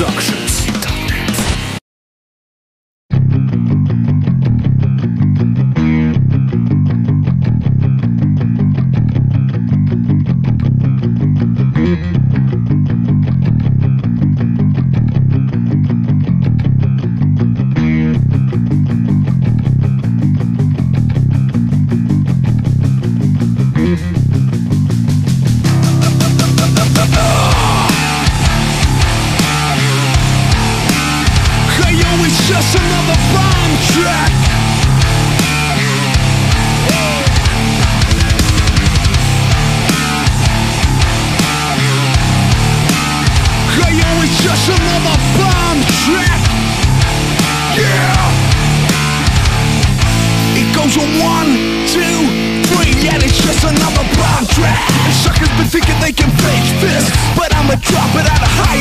Productions. Just another bomb track. Yeah. It goes on one, two, three, yeah, it's just another bomb track. And suckers been thinking they can fake this, but I'ma drop it at a higher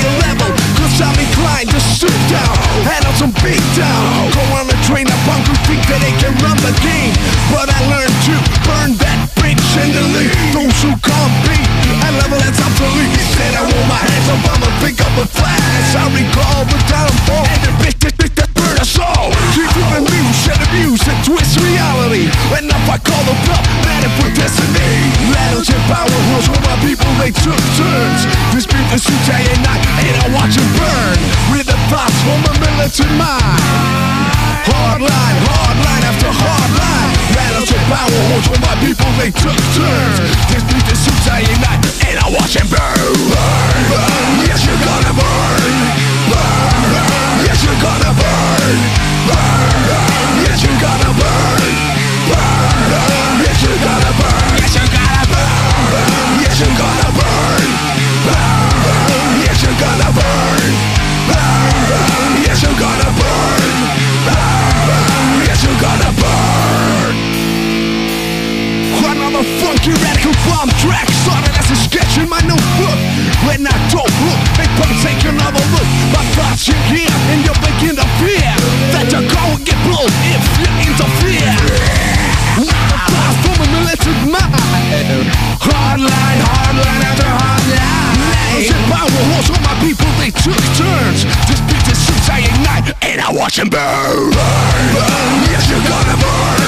from a militant mind. Hard line, hard line after hard line. Rattles and power for my people, they took turns. Bomb track started as a sketch in my notebook. When I don't look, they come take another look. My thoughts you hear, and you begin to fear that you're going to get blown if you interfere. Thoughts from a militant mind. Hard line, hard line after hard line. And power was my people, they took turns. This beat is since I ignite, and I watch them burn. burn, burn.